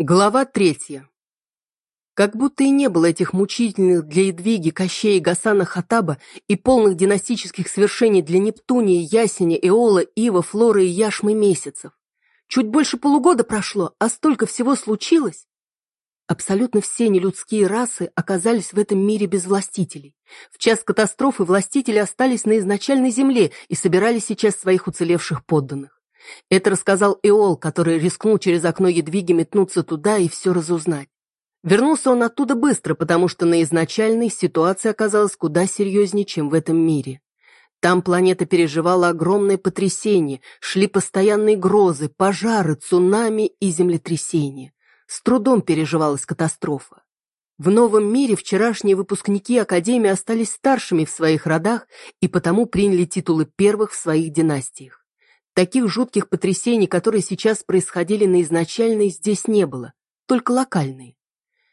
Глава третья. Как будто и не было этих мучительных для Едвиги, Кощея Гасана Хатаба и полных династических свершений для Нептуния, Ясеня, Эола, Ива, Флоры и Яшмы месяцев. Чуть больше полугода прошло, а столько всего случилось. Абсолютно все нелюдские расы оказались в этом мире без властителей. В час катастрофы властители остались на изначальной земле и собирали сейчас своих уцелевших подданных. Это рассказал Эол, который рискнул через окно Едвиги метнуться туда и все разузнать. Вернулся он оттуда быстро, потому что на изначальной ситуация оказалась куда серьезнее, чем в этом мире. Там планета переживала огромное потрясение, шли постоянные грозы, пожары, цунами и землетрясения. С трудом переживалась катастрофа. В новом мире вчерашние выпускники Академии остались старшими в своих родах и потому приняли титулы первых в своих династиях. Таких жутких потрясений, которые сейчас происходили на изначальной, здесь не было, только локальные.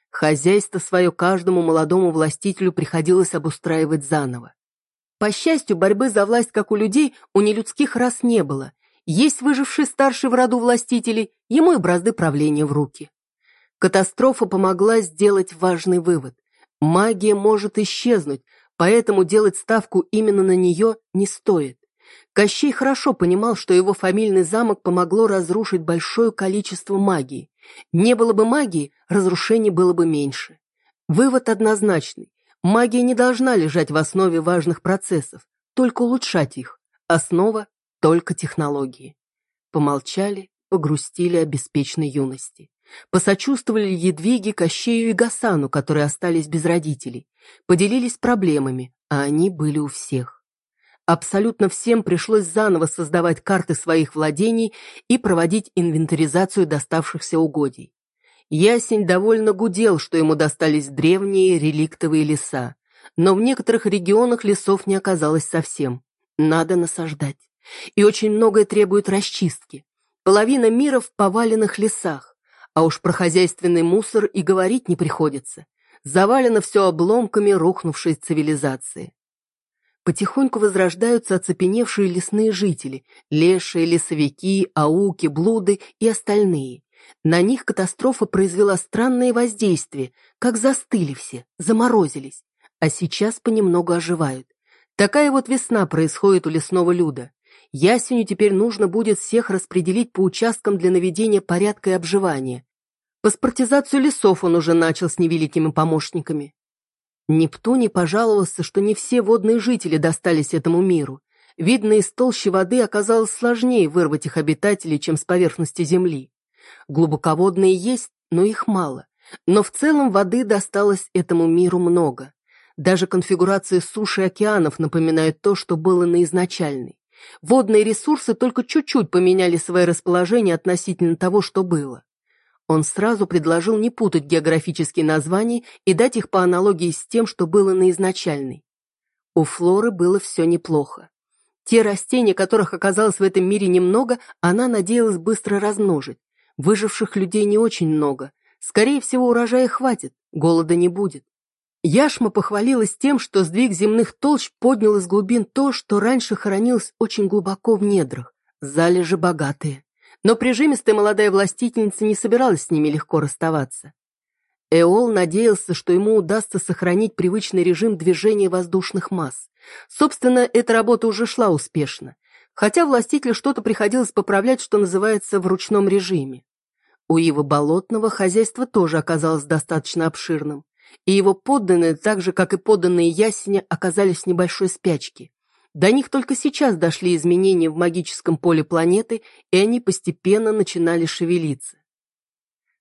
Хозяйство свое каждому молодому властителю приходилось обустраивать заново. По счастью, борьбы за власть, как у людей, у нелюдских рас не было. Есть выживший старший в роду властителей, ему и бразды правления в руки. Катастрофа помогла сделать важный вывод. Магия может исчезнуть, поэтому делать ставку именно на нее не стоит. Кощей хорошо понимал, что его фамильный замок помогло разрушить большое количество магии. Не было бы магии, разрушений было бы меньше. Вывод однозначный. Магия не должна лежать в основе важных процессов, только улучшать их. Основа – только технологии. Помолчали, погрустили о беспечной юности. Посочувствовали Едвиге, Кощею и Гасану, которые остались без родителей. Поделились проблемами, а они были у всех. Абсолютно всем пришлось заново создавать карты своих владений и проводить инвентаризацию доставшихся угодий. Ясень довольно гудел, что ему достались древние реликтовые леса, но в некоторых регионах лесов не оказалось совсем. Надо насаждать. И очень многое требует расчистки. Половина мира в поваленных лесах, а уж про хозяйственный мусор и говорить не приходится. Завалено все обломками рухнувшей цивилизации. Потихоньку возрождаются оцепеневшие лесные жители, лешие, лесовики, ауки, блуды и остальные. На них катастрофа произвела странное воздействие, как застыли все, заморозились, а сейчас понемногу оживают. Такая вот весна происходит у лесного люда. Ясеню теперь нужно будет всех распределить по участкам для наведения порядка и обживания. Паспортизацию лесов он уже начал с невеликими помощниками. Нептуний пожаловался, что не все водные жители достались этому миру. Видно, из толщи воды оказалось сложнее вырвать их обитателей, чем с поверхности земли. Глубоководные есть, но их мало. Но в целом воды досталось этому миру много. Даже конфигурация суши и океанов напоминает то, что было на изначальной. Водные ресурсы только чуть-чуть поменяли свое расположение относительно того, что было. Он сразу предложил не путать географические названия и дать их по аналогии с тем, что было на изначальной. У Флоры было все неплохо. Те растения, которых оказалось в этом мире немного, она надеялась быстро размножить. Выживших людей не очень много. Скорее всего, урожая хватит, голода не будет. Яшма похвалилась тем, что сдвиг земных толщ поднял из глубин то, что раньше хранилось очень глубоко в недрах, залежи богатые но прижимистая молодая властительница не собиралась с ними легко расставаться. Эол надеялся, что ему удастся сохранить привычный режим движения воздушных масс. Собственно, эта работа уже шла успешно, хотя властителю что-то приходилось поправлять, что называется, в ручном режиме. У Ива Болотного хозяйство тоже оказалось достаточно обширным, и его подданные, так же, как и подданные Ясеня, оказались в небольшой спячке. До них только сейчас дошли изменения в магическом поле планеты, и они постепенно начинали шевелиться.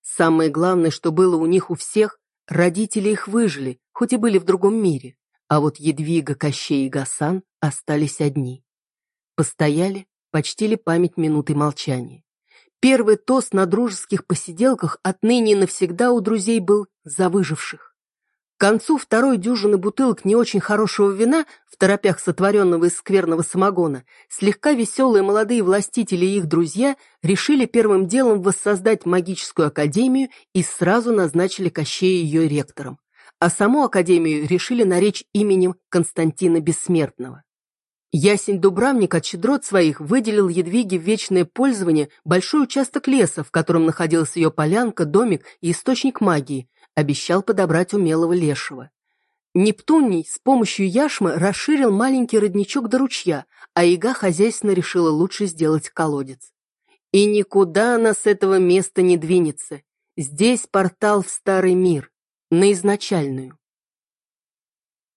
Самое главное, что было у них у всех, родители их выжили, хоть и были в другом мире, а вот Едвига, Кощей и Гасан остались одни. Постояли, почтили память минуты молчания. Первый тост на дружеских посиделках отныне навсегда у друзей был за выживших. К концу второй дюжины бутылок не очень хорошего вина, в торопях сотворенного из скверного самогона, слегка веселые молодые властители и их друзья решили первым делом воссоздать магическую академию и сразу назначили Кощея ее ректором. А саму академию решили наречь именем Константина Бессмертного. Ясень-дубравник от щедрот своих выделил Едвиге в вечное пользование большой участок леса, в котором находилась ее полянка, домик и источник магии, обещал подобрать умелого лешего. Нептуний с помощью яшмы расширил маленький родничок до ручья, а Ига хозяйственно решила лучше сделать колодец. И никуда она с этого места не двинется. Здесь портал в старый мир, на изначальную.